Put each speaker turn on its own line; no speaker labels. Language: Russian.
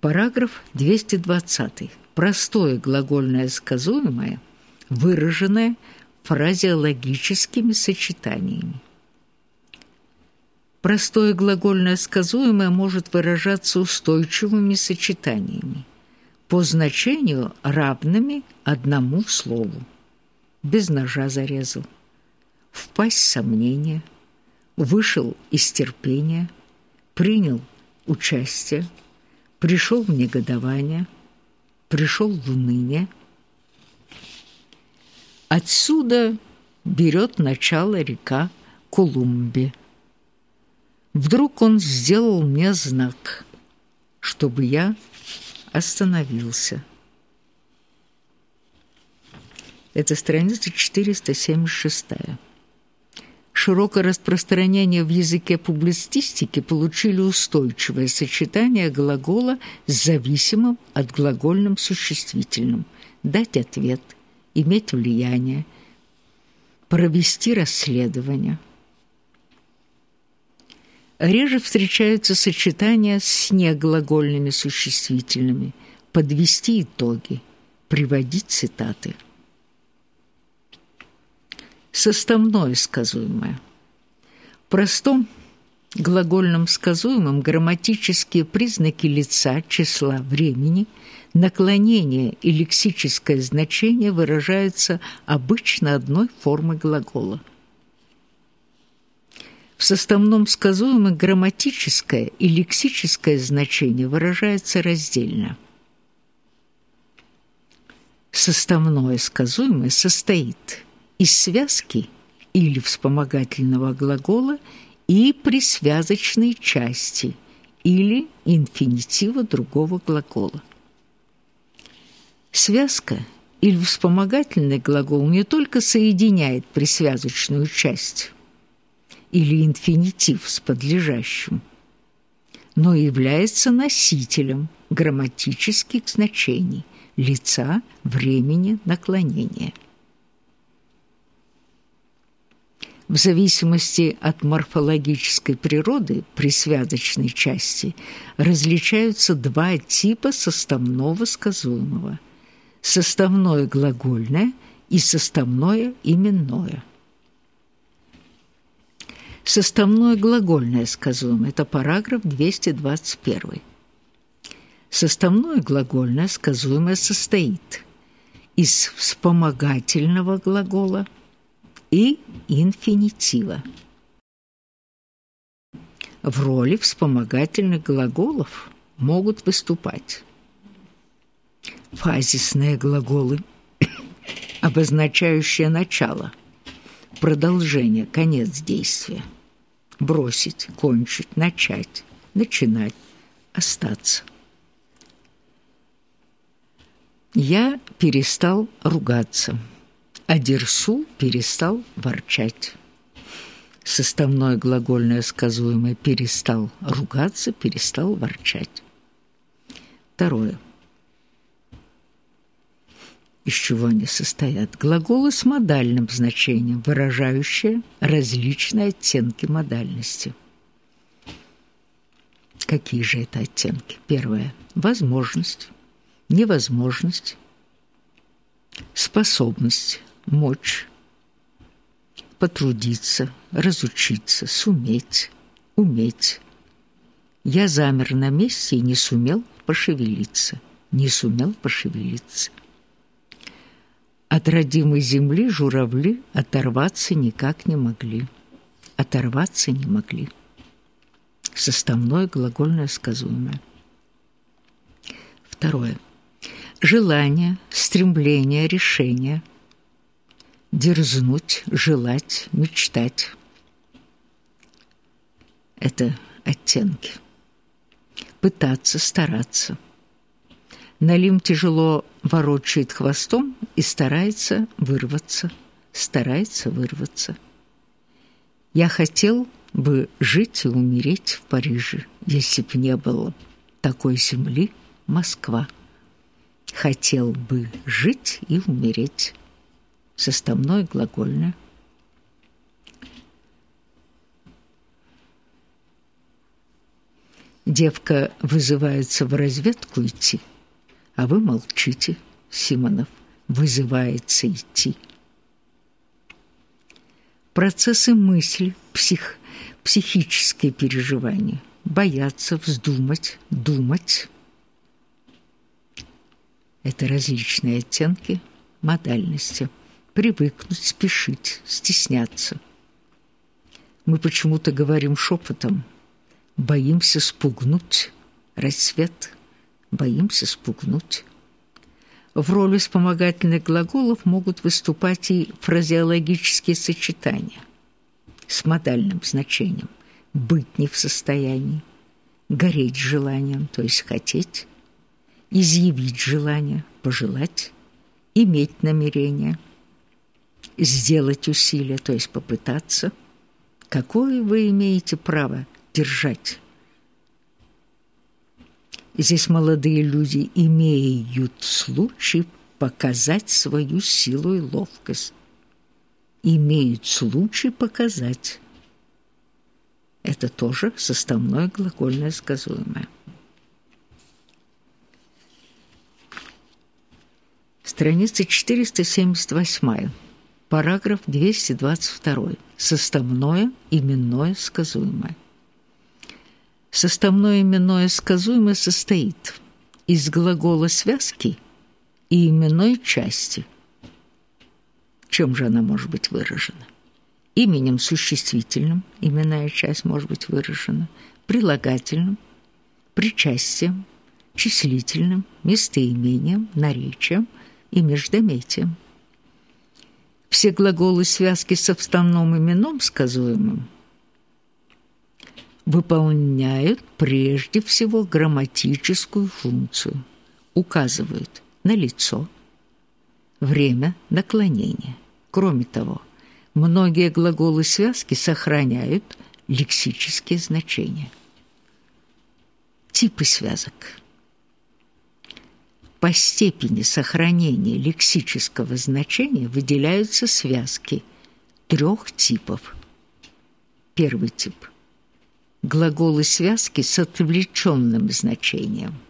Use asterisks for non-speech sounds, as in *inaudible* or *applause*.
Параграф 220. Простое глагольное сказуемое, выраженное фразеологическими сочетаниями. Простое глагольное сказуемое может выражаться устойчивыми сочетаниями, по значению равными одному слову. Без ножа зарезал, впасть в сомнение, вышел из терпения, принял участие, пришел в негодование, пришел в уныние. Отсюда берет начало река Колумбия. Вдруг он сделал мне знак, чтобы я остановился. Это страница 476. Широкое распространение в языке публицистики получили устойчивое сочетание глагола с зависимым от глагольным существительным «дать ответ», «иметь влияние», «провести расследование». Реже встречаются сочетания с неглагольными существительными «подвести итоги», «приводить цитаты». Составное сказуемое. В простом глагольном сказуемом грамматические признаки лица, числа, времени, наклонение и лексическое значение выражаются обычно одной формой глагола – в составном сказуемом грамматическое и лексическое значение выражается раздельно. Составное сказуемое состоит из связки или вспомогательного глагола и присвязочной части или инфинитива другого глагола. Связка или вспомогательный глагол не только соединяет присвязочную часть – или инфинитив с подлежащим, но является носителем грамматических значений лица, времени, наклонения. В зависимости от морфологической природы присвязочной части различаются два типа составного сказуемого – составное глагольное и составное именное – Составное глагольное сказуемое – это параграф 221. Составное глагольное сказуемое состоит из вспомогательного глагола и инфинитива. В роли вспомогательных глаголов могут выступать фазисные глаголы, *coughs* обозначающие начало, продолжение, конец действия – бросить, кончить, начать, начинать, остаться. Я перестал ругаться, а Дерсу перестал ворчать. Составное глагольное сказуемое «перестал ругаться», «перестал ворчать». Второе из чего они состоят. Глаголы с модальным значением, выражающие различные оттенки модальности. Какие же это оттенки? Первое – возможность, невозможность, способность, мочь, потрудиться, разучиться, суметь, уметь. Я замер на месте и не сумел пошевелиться, не сумел пошевелиться. От родимой земли журавли оторваться никак не могли. Оторваться не могли. Составное глагольное сказуемое. Второе. Желание, стремление, решение. Дерзнуть, желать, мечтать. Это оттенки. Пытаться, стараться – Налим тяжело ворочает хвостом и старается вырваться, старается вырваться. Я хотел бы жить и умереть в Париже, если б не было такой земли Москва. Хотел бы жить и умереть. Составное глагольное. Девка вызывается в разведку идти, а вы молчите, Симонов вызывается идти. Процессы мысли, псих, психические переживания, бояться, вздумать, думать – это различные оттенки модальности. Привыкнуть, спешить, стесняться. Мы почему-то говорим шепотом, боимся спугнуть рассвет, боимся спугнуть. В роли вспомогательных глаголов могут выступать и фразеологические сочетания с модальным значением «быть не в состоянии», «гореть желанием», то есть «хотеть», «изъявить желание», «пожелать», «иметь намерение», «сделать усилие», то есть «попытаться», «какое вы имеете право держать». Здесь молодые люди имеют случай показать свою силу и ловкость. Имеют случай показать. Это тоже составное глагольное сказуемое. Страница 478, параграф 222. Составное именное сказуемое. Составное именное сказуемое состоит из глагола связки и именной части. Чем же она может быть выражена? Именем существительным именная часть может быть выражена, прилагательным, причастием, числительным, местоимением, наречием и междометием. Все глаголы связки со вставным именом сказуемым – выполняют прежде всего грамматическую функцию, указывают на лицо, время наклонения. Кроме того, многие глаголы связки сохраняют лексические значения. Типы связок. По степени сохранения лексического значения выделяются связки трех типов. Первый тип – глаголы связки с отвлеченным значением –